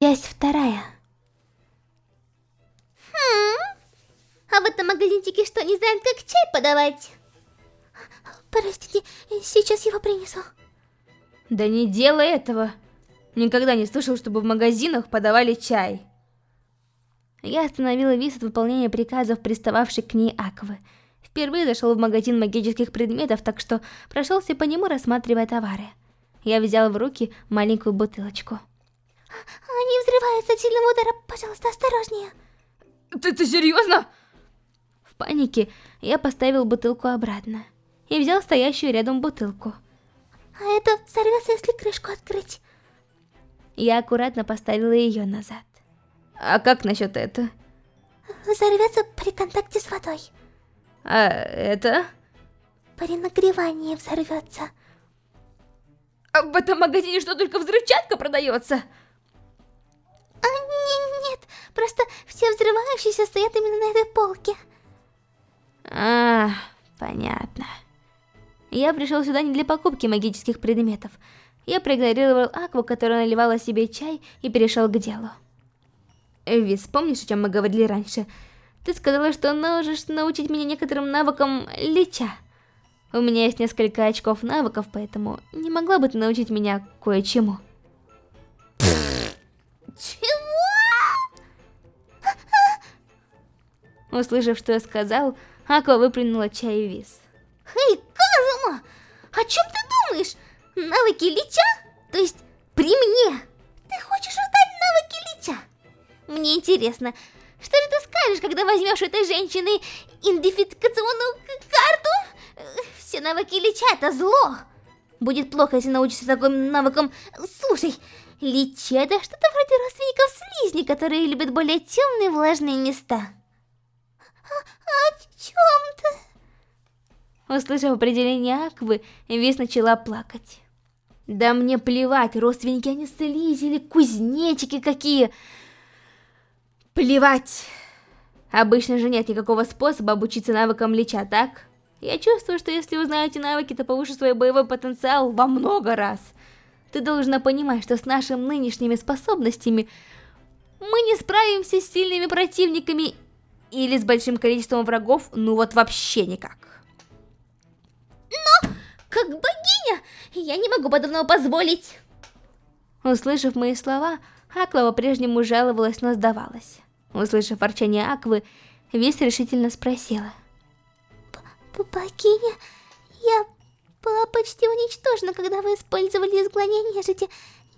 Часть вторая. Хм, а в этом магазинчике что, не знают, как чай подавать? Простите, сейчас его принесу. Да не делай этого. Никогда не слышал, чтобы в магазинах подавали чай. Я остановила Вис от выполнения приказов, пристававшей к ней Аквы. Впервые зашел в магазин магических предметов, так что прошелся по нему, рассматривая товары. Я взял в руки маленькую бутылочку. Они взрываются от сильного удара, пожалуйста, осторожнее. Ты, ты серьезно? В панике я поставил бутылку обратно и взял стоящую рядом бутылку. А это взорвется, если крышку открыть. Я аккуратно поставила ее назад. А как насчет это? Взорвется при контакте с водой. А это? При нагревании взорвется. А в этом магазине что, только взрывчатка продается? Просто все взрывающиеся стоят именно на этой полке. А, понятно. Я пришел сюда не для покупки магических предметов. Я проигнорировал Акву, которая наливала себе чай, и перешел к делу. Вис, помнишь, о чем мы говорили раньше? Ты сказала, что можешь научить меня некоторым навыкам лича. У меня есть несколько очков навыков, поэтому не могла бы ты научить меня кое-чему? Чего? Услышав, что я сказал, Аква выплюнула чай и вис. Эй, Казума! О чем ты думаешь? Навыки лича? То есть при мне? Ты хочешь узнать навыки лича? Мне интересно, что же ты скажешь, когда возьмешь этой женщины идентификационную карту? Все навыки лича это зло. Будет плохо, если научишься таким навыкам. Слушай, личи это что-то вроде родственников слизни, которые любят более темные влажные места. А, о чем ты? Услышав определение Аквы, Вис начала плакать. Да мне плевать, родственники они или кузнечики какие. Плевать. Обычно же нет никакого способа обучиться навыкам леча, так? Я чувствую, что если узнаете навыки, то повыше свой боевой потенциал во много раз. Ты должна понимать, что с нашими нынешними способностями мы не справимся с сильными противниками или с большим количеством врагов, ну вот вообще никак. Но, как богиня, я не могу подобного позволить. Услышав мои слова, Аква по-прежнему жаловалась, но сдавалась. Услышав ворчание Аквы, Вис решительно спросила. «Богиня, я была почти уничтожена, когда вы использовали изгнание нежити.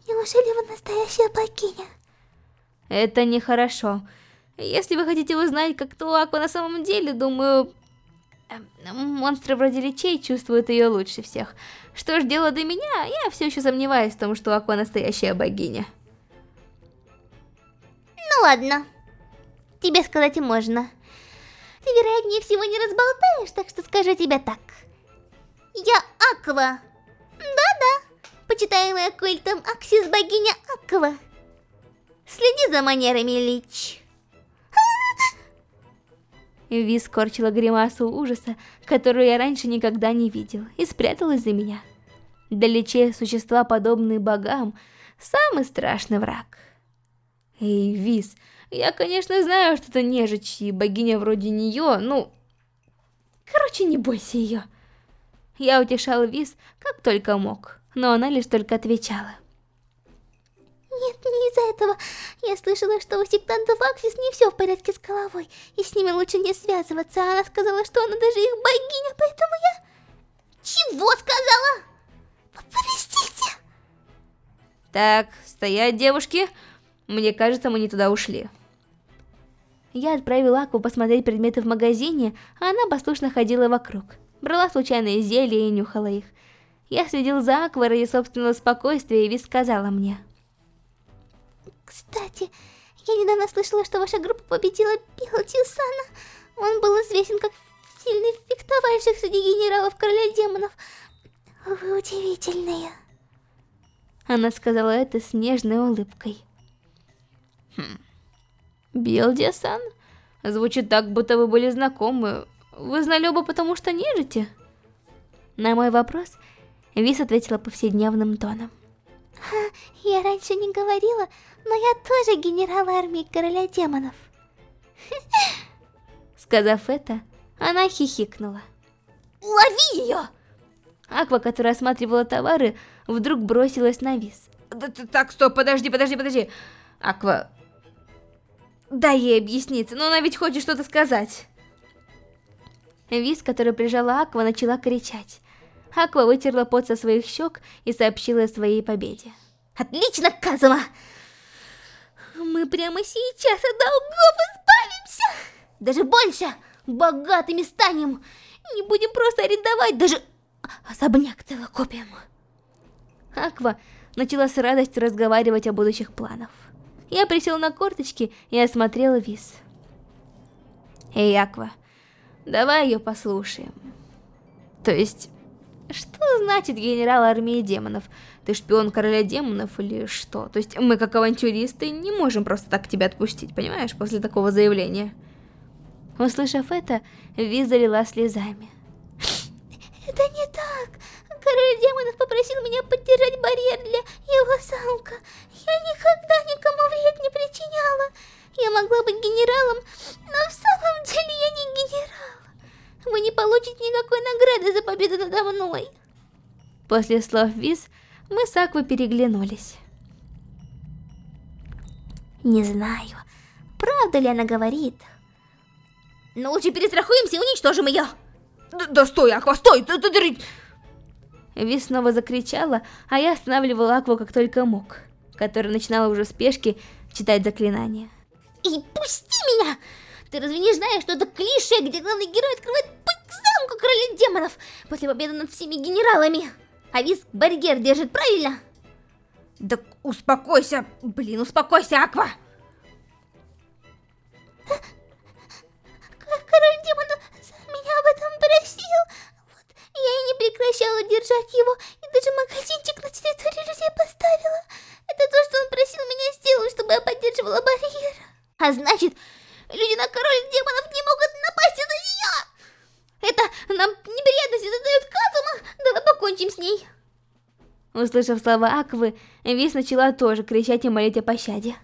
Неужели вы настоящая богиня?» Это нехорошо. Если вы хотите узнать, как то Аква на самом деле, думаю... Эм, монстры вроде личей чувствуют ее лучше всех. Что ж, дело до меня, я все еще сомневаюсь в том, что Аква настоящая богиня. Ну ладно тебе сказать можно. Ты, вероятнее всего, не разболтаешь, так что скажу тебе так. Я Аква. Да-да, почитаемая культом Аксис богиня Аква. Следи за манерами, Лич. Ви скорчила гримасу ужаса, которую я раньше никогда не видел, и спряталась за меня. Для Личей существа, подобные богам, самый страшный враг. Эй, Вис, я, конечно, знаю, что это нежить и богиня вроде нее, ну... Короче, не бойся ее. Я утешал Виз как только мог, но она лишь только отвечала. Нет, не из-за этого. Я слышала, что у сектантов Аксис не все в порядке с головой, и с ними лучше не связываться. Она сказала, что она даже их богиня, поэтому я... Чего сказала? Простите. Так, стоять, девушки. Мне кажется, мы не туда ушли. Я отправила Аку посмотреть предметы в магазине, а она послушно ходила вокруг. Брала случайные зелья и нюхала их. Я следил за Аквой ради собственного спокойствия, и Вис сказала мне. Кстати, я недавно слышала, что ваша группа победила Пилотисана. Он был известен как сильный фехтовальщик среди генералов короля демонов. Вы удивительные. Она сказала это с нежной улыбкой. Хм. Билдия-сан? Звучит так, будто вы были знакомы. Вы знали оба потому, что нежите? На мой вопрос Вис ответила повседневным тоном. Я раньше не говорила, но я тоже генерал армии короля демонов. Сказав это, она хихикнула. Лови ее! Аква, которая осматривала товары, вдруг бросилась на виз. Так, стоп, подожди, подожди, подожди. Аква, дай ей объясниться, но она ведь хочет что-то сказать. Виз, которая прижала Аква, начала кричать. Аква вытерла пот со своих щек и сообщила о своей победе. Отлично, Казума! Мы прямо сейчас от долгов избавимся! Даже больше! Богатыми станем! Не будем просто арендовать, даже особняк целокопием. Аква начала с радостью разговаривать о будущих планах. Я присел на корточки и осмотрела Виз. Эй, Аква, давай ее послушаем. То есть, что значит генерал армии демонов? Ты шпион короля демонов или что? То есть мы, как авантюристы, не можем просто так тебя отпустить, понимаешь, после такого заявления. Услышав это, Ви залила слезами. Это не так. Король демонов попросил меня поддержать барьер для его замка. Я никогда никому вред не причиняла. Я могла быть генералом, но в самом деле я не генерал. Вы не получите никакой награды за победу надо мной. После слов Виз, мы с Аквой переглянулись. Не знаю, правда ли она говорит. Но лучше перестрахуемся и уничтожим ее. Да, да стой, Аква, стой! Да, да, да. Виз снова закричала, а я останавливала Акву как только мог, которая начинала уже в спешке читать заклинания. И пусти меня! Ты разве не знаешь, что это клише, где главный герой открывает путь к замку короля демонов после победы над всеми генералами? А виз барьер держит правильно? Да успокойся, блин, успокойся, Аква! Король демонов меня об этом просил. Вот, я и не прекращала держать его, и даже магазинчик на территории людей поставила. Это то, что он просил меня сделать, чтобы я поддерживала барьер. А значит, на король демонов не могут напасть из-за нее. Это нам неприятности задает Казума. Давай покончим с ней. Услышав слова Аквы, Вис начала тоже кричать и молить о пощаде.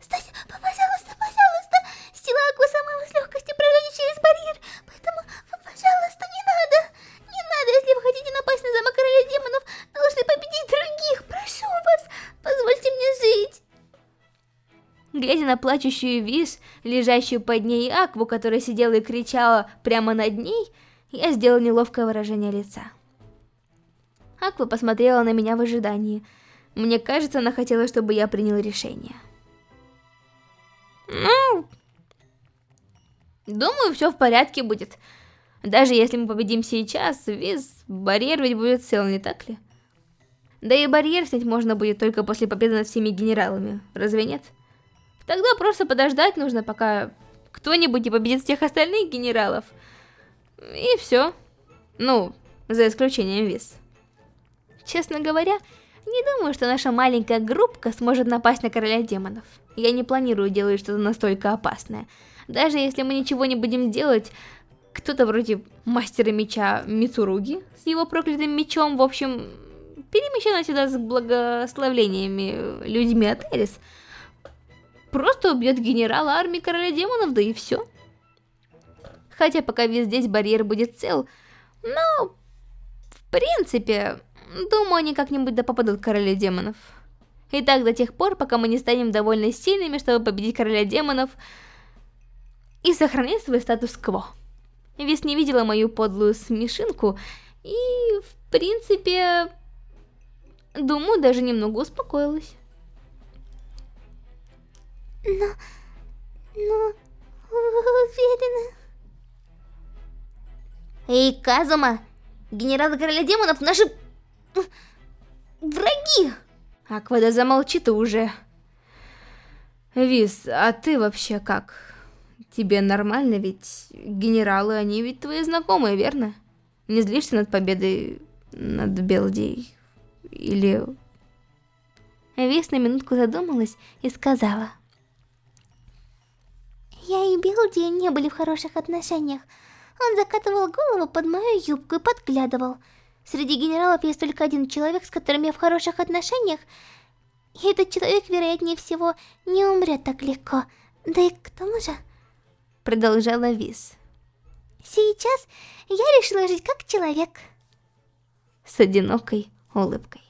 Стась, пожалуйста, пожалуйста, сила Аквы сама с легкостью пройдет через барьер, поэтому, пожалуйста, не надо. Не надо, если вы хотите напасть на замок короля демонов, должны победить других, прошу вас, позвольте мне жить. Глядя на плачущую Вис, лежащую под ней Акву, которая сидела и кричала прямо над ней, я сделал неловкое выражение лица. Аква посмотрела на меня в ожидании. Мне кажется, она хотела, чтобы я принял решение. Ну, думаю, все в порядке будет. Даже если мы победим сейчас, весь барьер ведь будет цел, не так ли? Да и барьер снять можно будет только после победы над всеми генералами, разве нет? Тогда просто подождать нужно, пока кто-нибудь не победит всех остальных генералов. И все. Ну, за исключением Виз. Честно говоря, не думаю, что наша маленькая группка сможет напасть на короля демонов. Я не планирую делать что-то настолько опасное. Даже если мы ничего не будем делать, кто-то вроде мастера меча Мицуруги с его проклятым мечом, в общем, перемещенный сюда с благословлениями людьми от Эрис, просто убьет генерала армии короля демонов, да и все. Хотя пока весь здесь барьер будет цел, но в принципе Думаю, они как-нибудь да попадут к королю демонов. И так до тех пор, пока мы не станем довольно сильными, чтобы победить короля демонов и сохранить свой статус-кво. Вис не видела мою подлую смешинку и, в принципе, думаю, даже немного успокоилась. Но... но... уверена... Эй, Казума! Генералы короля демонов наши Враги! Аквада, замолчи ты уже. Виз, а ты вообще как? Тебе нормально, ведь генералы, они ведь твои знакомые, верно? Не злишься над победой над Белдей? Или... Виз на минутку задумалась и сказала. Я и Белди не были в хороших отношениях. Он закатывал голову под мою юбку и подглядывал. Среди генералов есть только один человек, с которым я в хороших отношениях, и этот человек, вероятнее всего, не умрет так легко. Да и к тому же... Продолжала Виз. Сейчас я решила жить как человек. С одинокой улыбкой.